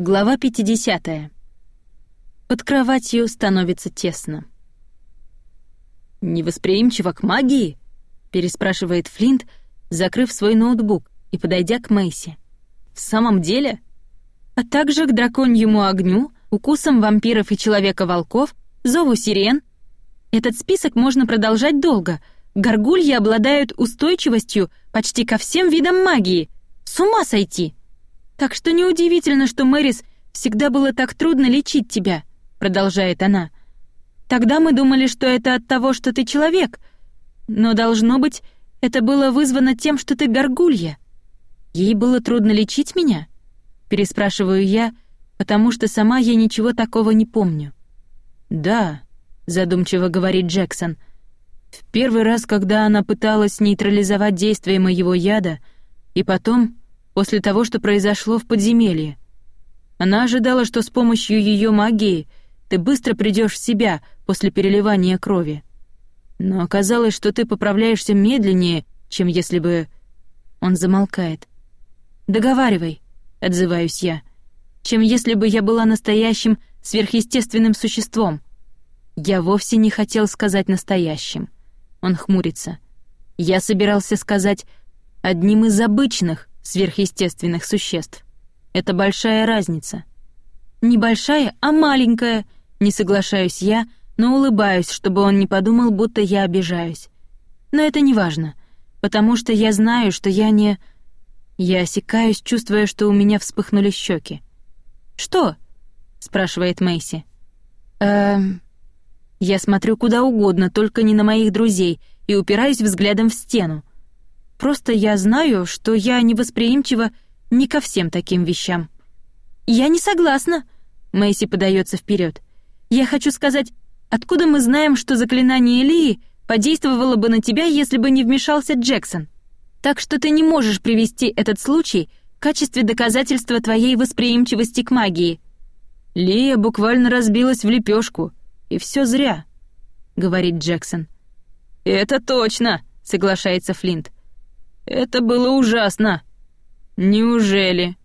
Глава 50. Под кроватью становится тесно. «Невосприимчива к магии?» — переспрашивает Флинт, закрыв свой ноутбук и подойдя к Мэйси. «В самом деле?» «А также к драконьему огню, укусам вампиров и человека-волков, зову сирен. Этот список можно продолжать долго. Горгульи обладают устойчивостью почти ко всем видам магии. С ума сойти!» Так что неудивительно, что Мэрис всегда было так трудно лечить тебя, продолжает она. Тогда мы думали, что это от того, что ты человек, но должно быть, это было вызвано тем, что ты горгулья. Ей было трудно лечить меня? переспрашиваю я, потому что сама я ничего такого не помню. Да, задумчиво говорит Джексон. В первый раз, когда она пыталась нейтрализовать действие моего яда, и потом после того, что произошло в подземелье. Она ожидала, что с помощью ее магии ты быстро придешь в себя после переливания крови. Но оказалось, что ты поправляешься медленнее, чем если бы... Он замолкает. «Договаривай», — отзываюсь я, «чем если бы я была настоящим сверхъестественным существом». Я вовсе не хотел сказать «настоящим». Он хмурится. Я собирался сказать «одним из обычных, сверхъестественных существ. Это большая разница. Небольшая, а маленькая, не соглашаюсь я, но улыбаюсь, чтобы он не подумал, будто я обижаюсь. Но это не важно, потому что я знаю, что я не... Я осекаюсь, чувствуя, что у меня вспыхнули щеки. «Что?» — спрашивает Мэйси. «Эм...» Я смотрю куда угодно, только не на моих друзей, и упираюсь взглядом в стену. Просто я знаю, что я невосприимчива не ко всем таким вещам. Я не согласна. Мэйси подается вперед. Я хочу сказать, откуда мы знаем, что заклинание Лии подействовало бы на тебя, если бы не вмешался Джексон? Так что ты не можешь привести этот случай в качестве доказательства твоей восприимчивости к магии. Лия буквально разбилась в лепешку, и все зря, говорит Джексон. Это точно, соглашается Флинт. Это было ужасно. Неужели?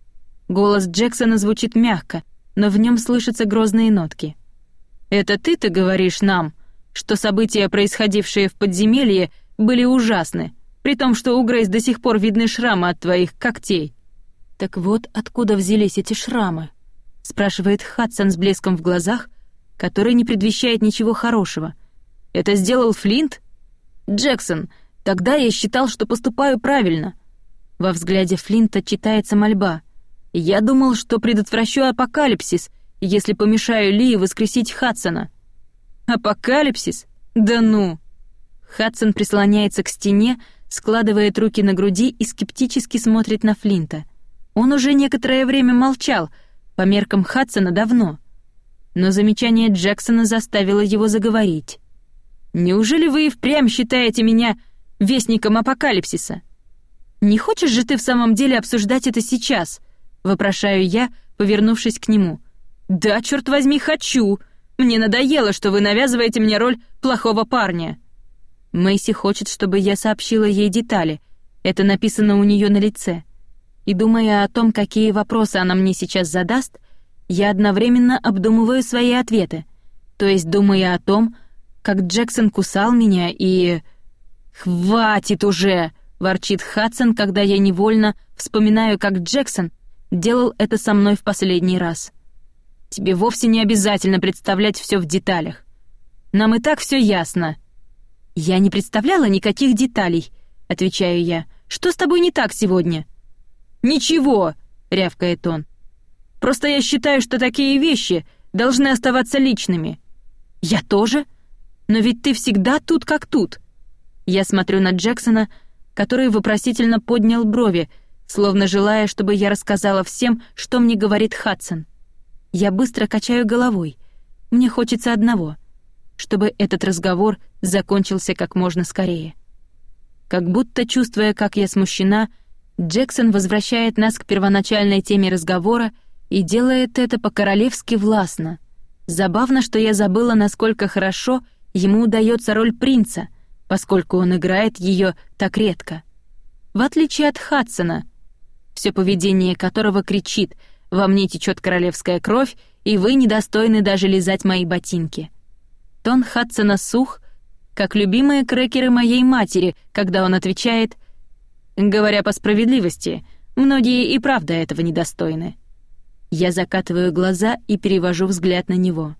Голос Джексона звучит мягко, но в нем слышатся грозные нотки. Это ты-то говоришь нам, что события, происходившие в подземелье, были ужасны, при том, что у Грейс до сих пор видны шрамы от твоих когтей. Так вот, откуда взялись эти шрамы? спрашивает Хадсон с блеском в глазах, который не предвещает ничего хорошего. Это сделал Флинт? Джексон, Тогда я считал, что поступаю правильно. Во взгляде Флинта читается мольба. Я думал, что предотвращу апокалипсис, если помешаю Ли воскресить Хадсона. Апокалипсис? Да ну! Хадсон прислоняется к стене, складывает руки на груди и скептически смотрит на Флинта. Он уже некоторое время молчал, по меркам Хадсона давно. Но замечание Джексона заставило его заговорить. «Неужели вы и впрямь считаете меня вестником апокалипсиса. Не хочешь же ты в самом деле обсуждать это сейчас? вопрошаю я, повернувшись к нему. Да, черт возьми, хочу. Мне надоело, что вы навязываете мне роль плохого парня. Мэйси хочет, чтобы я сообщила ей детали. Это написано у нее на лице. И думая о том, какие вопросы она мне сейчас задаст, я одновременно обдумываю свои ответы. То есть думая о том, как Джексон кусал меня и «Хватит уже!» — ворчит Хадсон, когда я невольно вспоминаю, как Джексон делал это со мной в последний раз. «Тебе вовсе не обязательно представлять все в деталях. Нам и так все ясно». «Я не представляла никаких деталей», — отвечаю я. «Что с тобой не так сегодня?» «Ничего», — рявкает он. «Просто я считаю, что такие вещи должны оставаться личными». «Я тоже. Но ведь ты всегда тут как тут. Я смотрю на Джексона, который вопросительно поднял брови, словно желая, чтобы я рассказала всем, что мне говорит Хадсон. Я быстро качаю головой. Мне хочется одного — чтобы этот разговор закончился как можно скорее. Как будто чувствуя, как я смущена, Джексон возвращает нас к первоначальной теме разговора и делает это по-королевски властно. Забавно, что я забыла, насколько хорошо ему удается роль принца, поскольку он играет ее так редко. В отличие от Хадсона, все поведение которого кричит во мне течет королевская кровь, и вы недостойны даже лизать мои ботинки. Тон Хадсона сух, как любимые крекеры моей матери, когда он отвечает «Говоря по справедливости, многие и правда этого недостойны». Я закатываю глаза и перевожу взгляд на него.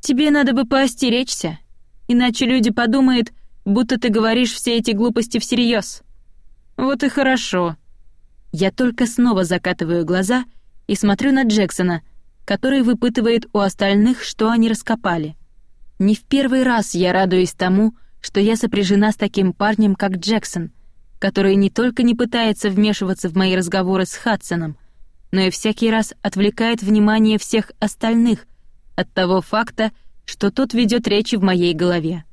«Тебе надо бы поостеречься, иначе люди подумают, будто ты говоришь все эти глупости всерьез. Вот и хорошо». Я только снова закатываю глаза и смотрю на Джексона, который выпытывает у остальных, что они раскопали. Не в первый раз я радуюсь тому, что я сопряжена с таким парнем, как Джексон, который не только не пытается вмешиваться в мои разговоры с Хадсоном, но и всякий раз отвлекает внимание всех остальных от того факта, что тот ведет речи в моей голове.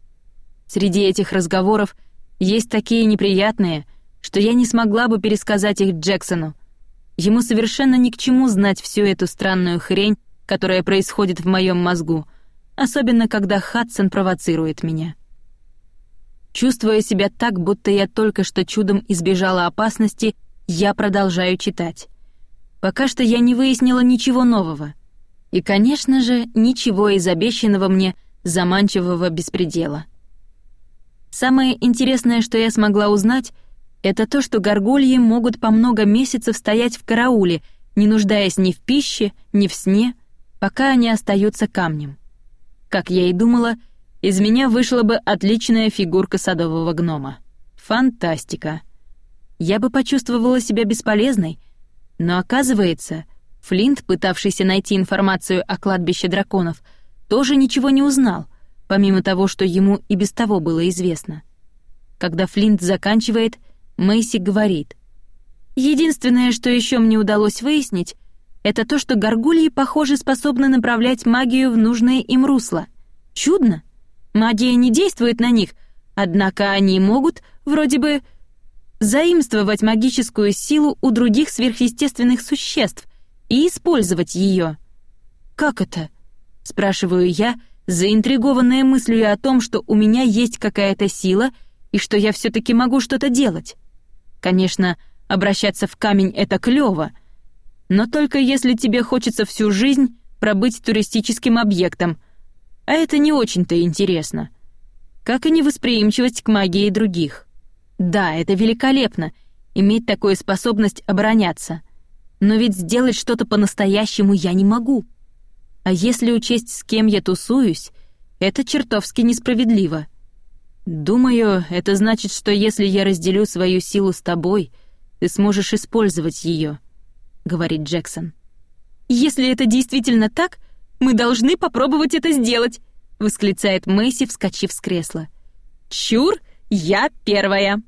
Среди этих разговоров есть такие неприятные, что я не смогла бы пересказать их Джексону, Ему совершенно ни к чему знать всю эту странную хрень, которая происходит в моем мозгу, особенно когда Хадсон провоцирует меня. Чувствуя себя так, будто я только что чудом избежала опасности, я продолжаю читать. Пока что я не выяснила ничего нового. И, конечно же, ничего из обещанного мне заманчивого беспредела. Самое интересное, что я смогла узнать — это то, что горгульи могут по много месяцев стоять в карауле, не нуждаясь ни в пище, ни в сне, пока они остаются камнем. Как я и думала, из меня вышла бы отличная фигурка садового гнома. Фантастика. Я бы почувствовала себя бесполезной, но оказывается, Флинт, пытавшийся найти информацию о кладбище драконов, тоже ничего не узнал, помимо того, что ему и без того было известно. Когда Флинт заканчивает — Мэйси говорит. «Единственное, что еще мне удалось выяснить, это то, что горгульи, похоже, способны направлять магию в нужное им русло. Чудно. Магия не действует на них, однако они могут, вроде бы, заимствовать магическую силу у других сверхъестественных существ и использовать ее. «Как это?» — спрашиваю я, заинтригованная мыслью о том, что у меня есть какая-то сила и что я все таки могу что-то делать. Конечно, обращаться в камень — это клёво, но только если тебе хочется всю жизнь пробыть туристическим объектом, а это не очень-то интересно. Как и невосприимчивость к магии других. Да, это великолепно — иметь такую способность обороняться, но ведь сделать что-то по-настоящему я не могу. А если учесть, с кем я тусуюсь, это чертовски несправедливо. «Думаю, это значит, что если я разделю свою силу с тобой, ты сможешь использовать ее», — говорит Джексон. «Если это действительно так, мы должны попробовать это сделать», — восклицает Мэйси, вскочив с кресла. «Чур, я первая!»